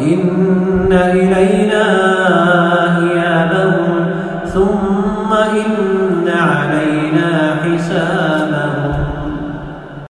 إن